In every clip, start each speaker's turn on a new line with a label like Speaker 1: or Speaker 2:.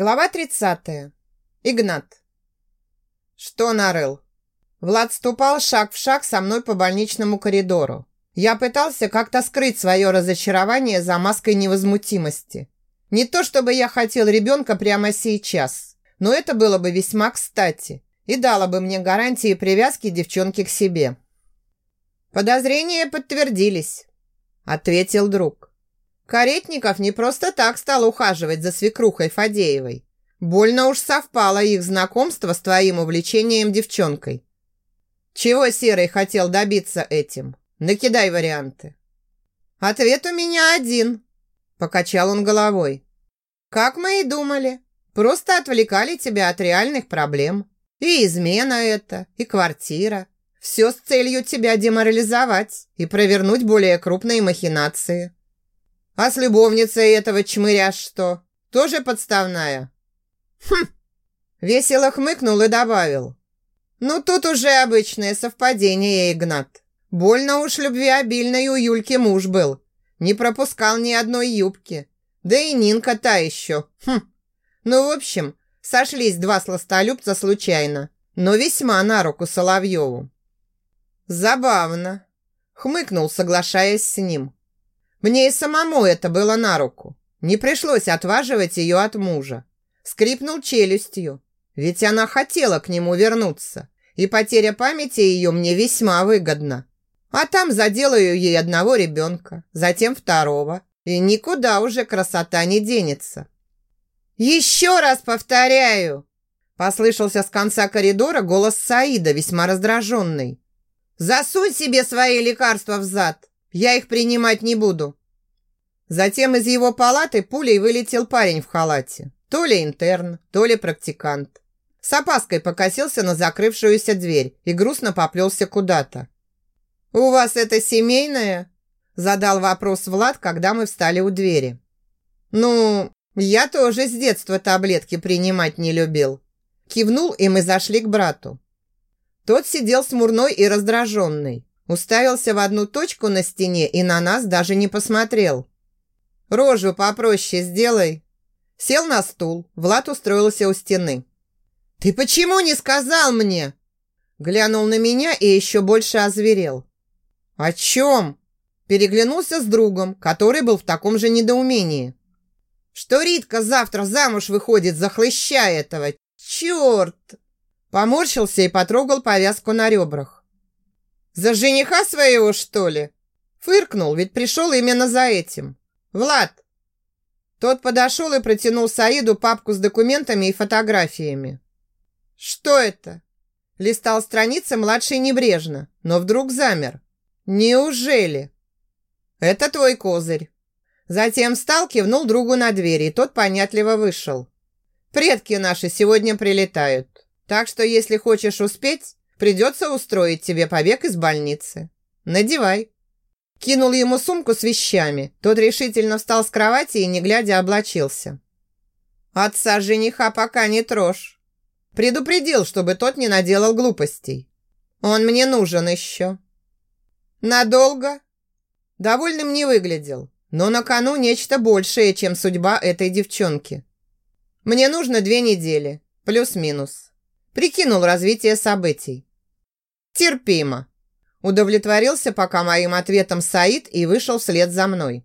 Speaker 1: Глава 30. Игнат. Что нарыл? Влад ступал шаг в шаг со мной по больничному коридору. Я пытался как-то скрыть свое разочарование за маской невозмутимости. Не то чтобы я хотел ребенка прямо сейчас, но это было бы весьма кстати и дало бы мне гарантии привязки девчонки к себе. Подозрения подтвердились, ответил друг. Каретников не просто так стал ухаживать за свекрухой Фадеевой. Больно уж совпало их знакомство с твоим увлечением девчонкой. Чего Серый хотел добиться этим? Накидай варианты. Ответ у меня один. Покачал он головой. Как мы и думали. Просто отвлекали тебя от реальных проблем. И измена это, и квартира. Все с целью тебя деморализовать и провернуть более крупные махинации. А с любовницей этого чмыря что? Тоже подставная? Хм! Весело хмыкнул и добавил. Ну, тут уже обычное совпадение, Игнат. Больно уж любвеобильный у Юльки муж был. Не пропускал ни одной юбки. Да и Нинка та еще. Хм. Ну, в общем, сошлись два сластолюбца случайно, но весьма на руку Соловьеву. Забавно. Хмыкнул, соглашаясь с ним. Мне и самому это было на руку. Не пришлось отваживать ее от мужа. Скрипнул челюстью, ведь она хотела к нему вернуться, и потеря памяти ее мне весьма выгодна. А там заделаю ей одного ребенка, затем второго, и никуда уже красота не денется. «Еще раз повторяю!» Послышался с конца коридора голос Саида, весьма раздраженный. «Засунь себе свои лекарства в зад!» Я их принимать не буду. Затем из его палаты пулей вылетел парень в халате. То ли интерн, то ли практикант. С опаской покосился на закрывшуюся дверь и грустно поплелся куда-то. «У вас это семейное?» Задал вопрос Влад, когда мы встали у двери. «Ну, я тоже с детства таблетки принимать не любил». Кивнул, и мы зашли к брату. Тот сидел смурной и раздраженный. Уставился в одну точку на стене и на нас даже не посмотрел. «Рожу попроще сделай!» Сел на стул, Влад устроился у стены. «Ты почему не сказал мне?» Глянул на меня и еще больше озверел. «О чем?» Переглянулся с другом, который был в таком же недоумении. «Что Ритка завтра замуж выходит за хлыща этого? Черт!» Поморщился и потрогал повязку на ребрах. За жениха своего, что ли? Фыркнул, ведь пришел именно за этим. Влад. Тот подошел и протянул Саиду папку с документами и фотографиями. Что это? Листал страницы младший небрежно, но вдруг замер. Неужели? Это твой козырь. Затем встал, кивнул другу на двери, и тот понятливо вышел. Предки наши сегодня прилетают. Так что, если хочешь успеть, Придется устроить тебе побег из больницы. Надевай». Кинул ему сумку с вещами. Тот решительно встал с кровати и, не глядя, облачился. «Отца жениха пока не трожь». Предупредил, чтобы тот не наделал глупостей. «Он мне нужен еще». «Надолго?» Довольным не выглядел, но на кону нечто большее, чем судьба этой девчонки. «Мне нужно две недели, плюс-минус». Прикинул развитие событий. Терпимо. Удовлетворился пока моим ответом Саид и вышел вслед за мной.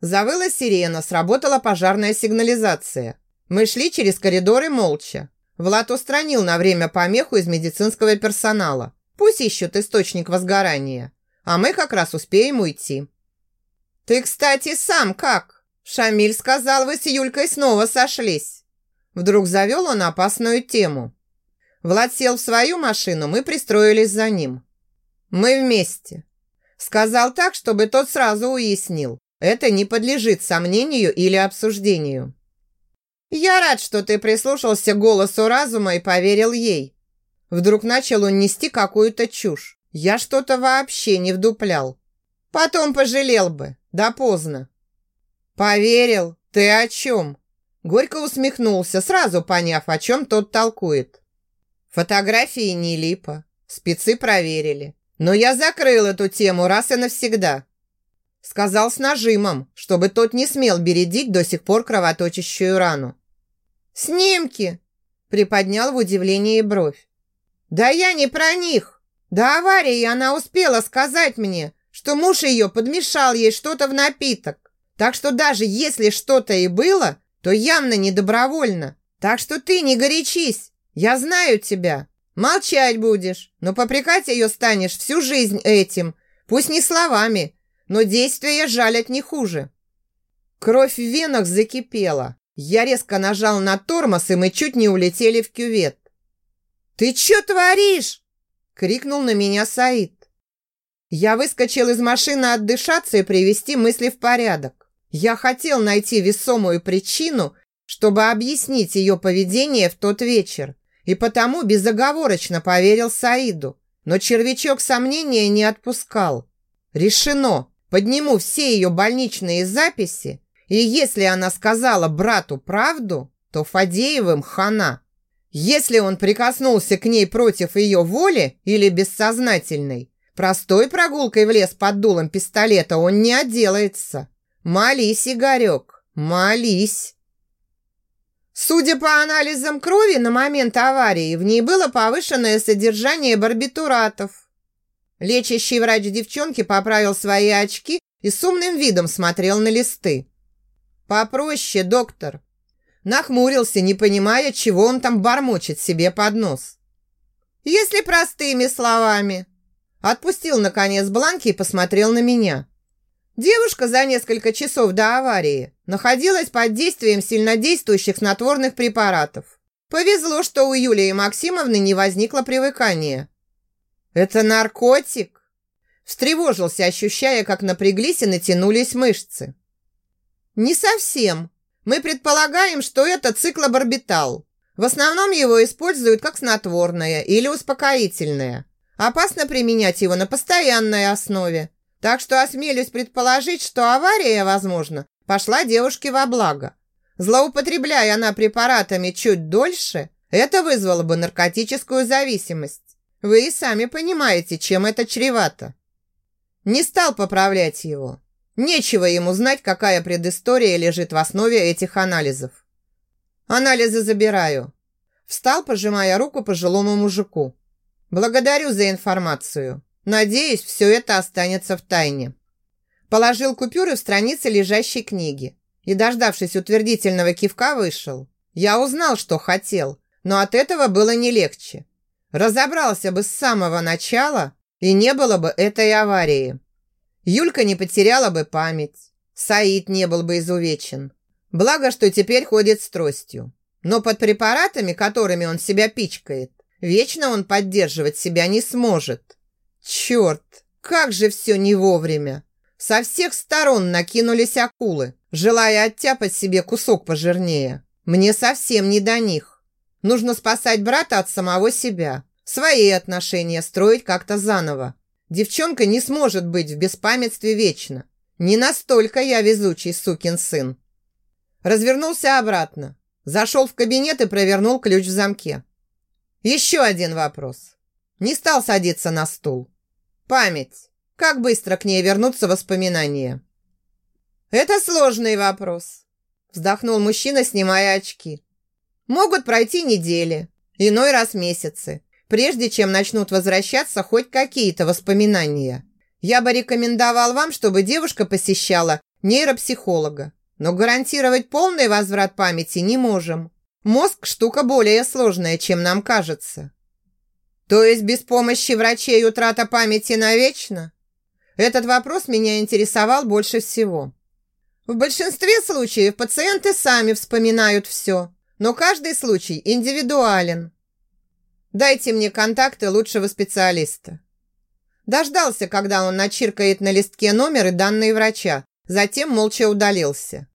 Speaker 1: Завыла сирена, сработала пожарная сигнализация. Мы шли через коридоры молча. Влад устранил на время помеху из медицинского персонала. Пусть ищут источник возгорания. А мы как раз успеем уйти. «Ты, кстати, сам как?» Шамиль сказал, вы с Юлькой снова сошлись. Вдруг завел он опасную тему. Влад сел в свою машину, мы пристроились за ним. Мы вместе. Сказал так, чтобы тот сразу уяснил. Это не подлежит сомнению или обсуждению. Я рад, что ты прислушался голосу разума и поверил ей. Вдруг начал он нести какую-то чушь. Я что-то вообще не вдуплял. Потом пожалел бы. Да поздно. Поверил? Ты о чем? Горько усмехнулся, сразу поняв, о чем тот толкует. Фотографии не липа. Спецы проверили. Но я закрыл эту тему раз и навсегда. Сказал с нажимом, чтобы тот не смел бередить до сих пор кровоточащую рану. «Снимки!» Приподнял в удивлении бровь. «Да я не про них! До аварии она успела сказать мне, что муж ее подмешал ей что-то в напиток. Так что даже если что-то и было, то явно не добровольно. Так что ты не горячись, я знаю тебя. Молчать будешь, но попрекать ее станешь всю жизнь этим. Пусть не словами, но действия жалят не хуже. Кровь в венах закипела. Я резко нажал на тормоз, и мы чуть не улетели в кювет. «Ты что творишь?» – крикнул на меня Саид. Я выскочил из машины отдышаться и привести мысли в порядок. Я хотел найти весомую причину, чтобы объяснить ее поведение в тот вечер и потому безоговорочно поверил Саиду. Но червячок сомнения не отпускал. Решено. Подниму все ее больничные записи, и если она сказала брату правду, то Фадеевым хана. Если он прикоснулся к ней против ее воли или бессознательной, простой прогулкой в лес под дулом пистолета он не отделается. Молись, Игорек, молись. Судя по анализам крови на момент аварии, в ней было повышенное содержание барбитуратов. Лечащий врач девчонки поправил свои очки и с умным видом смотрел на листы. «Попроще, доктор!» Нахмурился, не понимая, чего он там бормочет себе под нос. «Если простыми словами...» Отпустил, наконец, бланки и посмотрел на меня. Девушка за несколько часов до аварии находилась под действием сильнодействующих снотворных препаратов. Повезло, что у Юлии Максимовны не возникло привыкания. «Это наркотик?» Встревожился, ощущая, как напряглись и натянулись мышцы. «Не совсем. Мы предполагаем, что это циклобарбитал. В основном его используют как снотворное или успокоительное. Опасно применять его на постоянной основе, так что осмелюсь предположить, что авария, возможно, пошла девушке во благо. Злоупотребляя она препаратами чуть дольше, это вызвало бы наркотическую зависимость. Вы и сами понимаете, чем это чревато. Не стал поправлять его. Нечего ему знать, какая предыстория лежит в основе этих анализов. Анализы забираю. Встал, пожимая руку пожилому мужику. Благодарю за информацию. Надеюсь, все это останется в тайне. Положил купюры в страницы лежащей книги и, дождавшись утвердительного кивка, вышел. Я узнал, что хотел, но от этого было не легче. Разобрался бы с самого начала, и не было бы этой аварии. Юлька не потеряла бы память, Саид не был бы изувечен. Благо, что теперь ходит с тростью. Но под препаратами, которыми он себя пичкает, вечно он поддерживать себя не сможет. Черт, как же все не вовремя! Со всех сторон накинулись акулы, желая оттяпать себе кусок пожирнее. Мне совсем не до них. Нужно спасать брата от самого себя. Свои отношения строить как-то заново. Девчонка не сможет быть в беспамятстве вечно. Не настолько я везучий сукин сын. Развернулся обратно. Зашел в кабинет и провернул ключ в замке. Еще один вопрос. Не стал садиться на стул. Память. Как быстро к ней вернутся воспоминания? Это сложный вопрос. Вздохнул мужчина, снимая очки. Могут пройти недели, иной раз месяцы, прежде чем начнут возвращаться хоть какие-то воспоминания. Я бы рекомендовал вам, чтобы девушка посещала нейропсихолога. Но гарантировать полный возврат памяти не можем. Мозг – штука более сложная, чем нам кажется. То есть без помощи врачей утрата памяти навечно? Этот вопрос меня интересовал больше всего. В большинстве случаев пациенты сами вспоминают все, но каждый случай индивидуален. Дайте мне контакты лучшего специалиста. Дождался, когда он начиркает на листке номер и данные врача, затем молча удалился.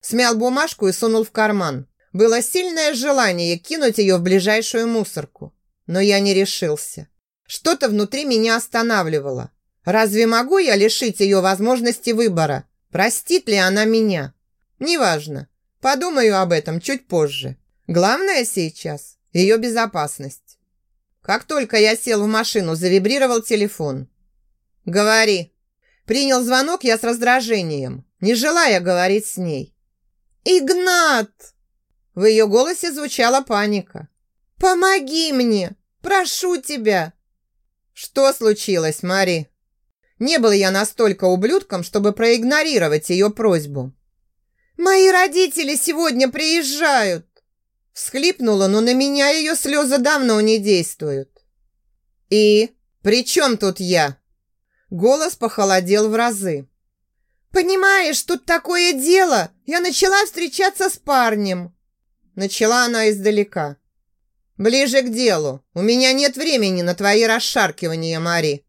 Speaker 1: Смял бумажку и сунул в карман. Было сильное желание кинуть ее в ближайшую мусорку но я не решился. Что-то внутри меня останавливало. Разве могу я лишить ее возможности выбора? Простит ли она меня? Неважно. Подумаю об этом чуть позже. Главное сейчас – ее безопасность. Как только я сел в машину, завибрировал телефон. «Говори». Принял звонок я с раздражением, не желая говорить с ней. «Игнат!» В ее голосе звучала паника. «Помоги мне! Прошу тебя!» «Что случилось, Мари?» Не был я настолько ублюдком, чтобы проигнорировать ее просьбу. «Мои родители сегодня приезжают!» Всхлипнула, но на меня ее слезы давно не действуют. «И? При чем тут я?» Голос похолодел в разы. «Понимаешь, тут такое дело! Я начала встречаться с парнем!» Начала она издалека. «Ближе к делу. У меня нет времени на твои расшаркивания, Мари!»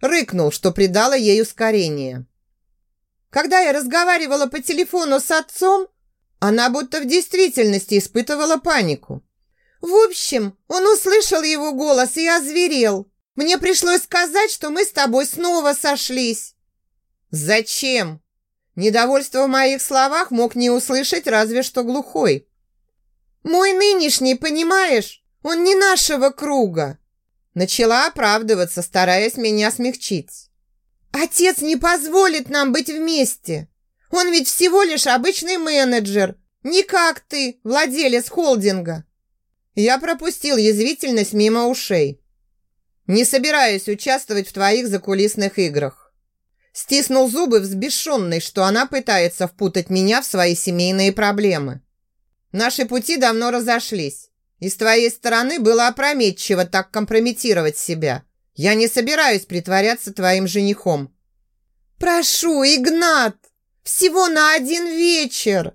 Speaker 1: Рыкнул, что придало ей ускорение. Когда я разговаривала по телефону с отцом, она будто в действительности испытывала панику. В общем, он услышал его голос и озверел. Мне пришлось сказать, что мы с тобой снова сошлись. Зачем? Недовольство в моих словах мог не услышать разве что глухой. Мой нынешний, понимаешь, он не нашего круга. Начала оправдываться, стараясь меня смягчить. Отец не позволит нам быть вместе. Он ведь всего лишь обычный менеджер, не как ты, владелец холдинга. Я пропустил язвительность мимо ушей. Не собираюсь участвовать в твоих закулисных играх. Стиснул зубы, взбешенный, что она пытается впутать меня в свои семейные проблемы. Наши пути давно разошлись, и с твоей стороны было опрометчиво так компрометировать себя. Я не собираюсь притворяться твоим женихом. Прошу, Игнат, всего на один вечер!»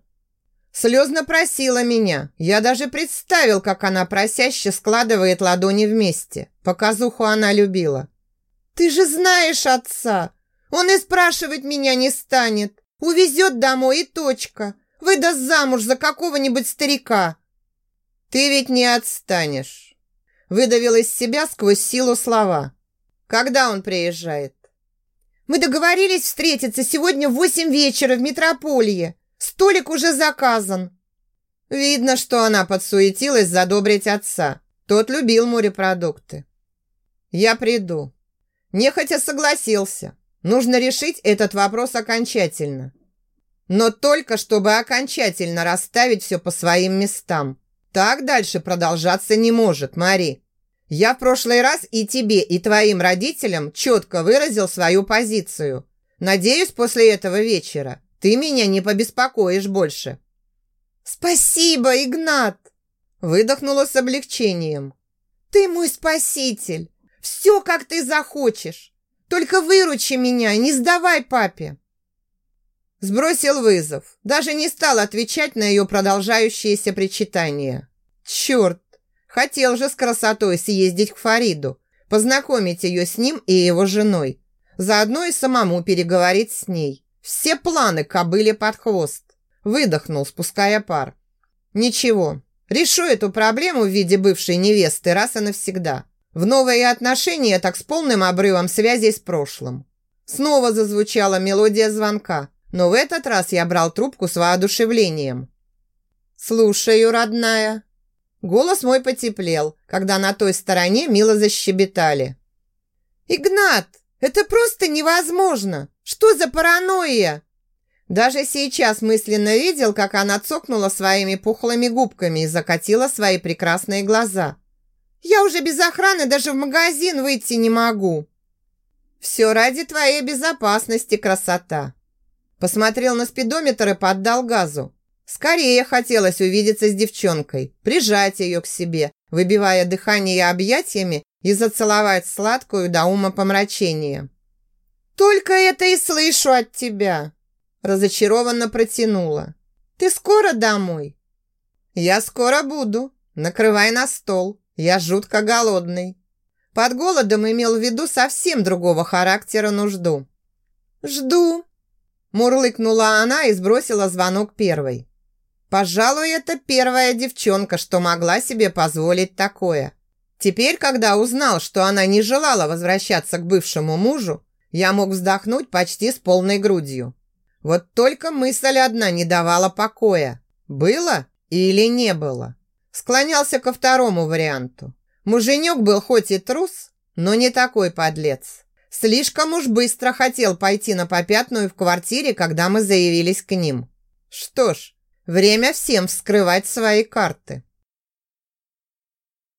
Speaker 1: Слезно просила меня. Я даже представил, как она просяще складывает ладони вместе. Показуху она любила. «Ты же знаешь отца! Он и спрашивать меня не станет. Увезет домой и точка. Выдаст замуж за какого-нибудь старика». «Ты ведь не отстанешь!» Выдавил из себя сквозь силу слова. «Когда он приезжает?» Мы договорились встретиться сегодня в восемь вечера в метрополии. Столик уже заказан». Видно, что она подсуетилась задобрить отца. Тот любил морепродукты. «Я приду». Нехотя согласился. Нужно решить этот вопрос окончательно. Но только чтобы окончательно расставить все по своим местам. Так дальше продолжаться не может, Мари. Я в прошлый раз и тебе, и твоим родителям четко выразил свою позицию. Надеюсь, после этого вечера ты меня не побеспокоишь больше». «Спасибо, Игнат!» Выдохнула с облегчением. «Ты мой спаситель! Все, как ты захочешь! Только выручи меня, не сдавай папе!» Сбросил вызов. Даже не стал отвечать на ее продолжающиеся причитания. «Черт! Хотел же с красотой съездить к Фариду, познакомить ее с ним и его женой. Заодно и самому переговорить с ней. Все планы кобыли под хвост. Выдохнул, спуская пар. Ничего, решу эту проблему в виде бывшей невесты раз и навсегда. В новые отношения так с полным обрывом связи с прошлым. Снова зазвучала мелодия звонка, но в этот раз я брал трубку с воодушевлением. «Слушаю, родная», Голос мой потеплел, когда на той стороне мило защебетали. «Игнат, это просто невозможно! Что за паранойя?» Даже сейчас мысленно видел, как она цокнула своими пухлыми губками и закатила свои прекрасные глаза. «Я уже без охраны даже в магазин выйти не могу!» «Все ради твоей безопасности, красота!» Посмотрел на спидометр и поддал газу. Скорее хотелось увидеться с девчонкой, прижать ее к себе, выбивая дыхание объятиями и зацеловать сладкую до ума помрачения. «Только это и слышу от тебя!» Разочарованно протянула. «Ты скоро домой?» «Я скоро буду. Накрывай на стол. Я жутко голодный». Под голодом имел в виду совсем другого характера нужду. «Жду», Мурлыкнула она и сбросила звонок первой. Пожалуй, это первая девчонка, что могла себе позволить такое. Теперь, когда узнал, что она не желала возвращаться к бывшему мужу, я мог вздохнуть почти с полной грудью. Вот только мысль одна не давала покоя. Было или не было? Склонялся ко второму варианту. Муженек был хоть и трус, но не такой подлец. Слишком уж быстро хотел пойти на попятную в квартире, когда мы заявились к ним. Что ж, Время всем вскрывать свои карты.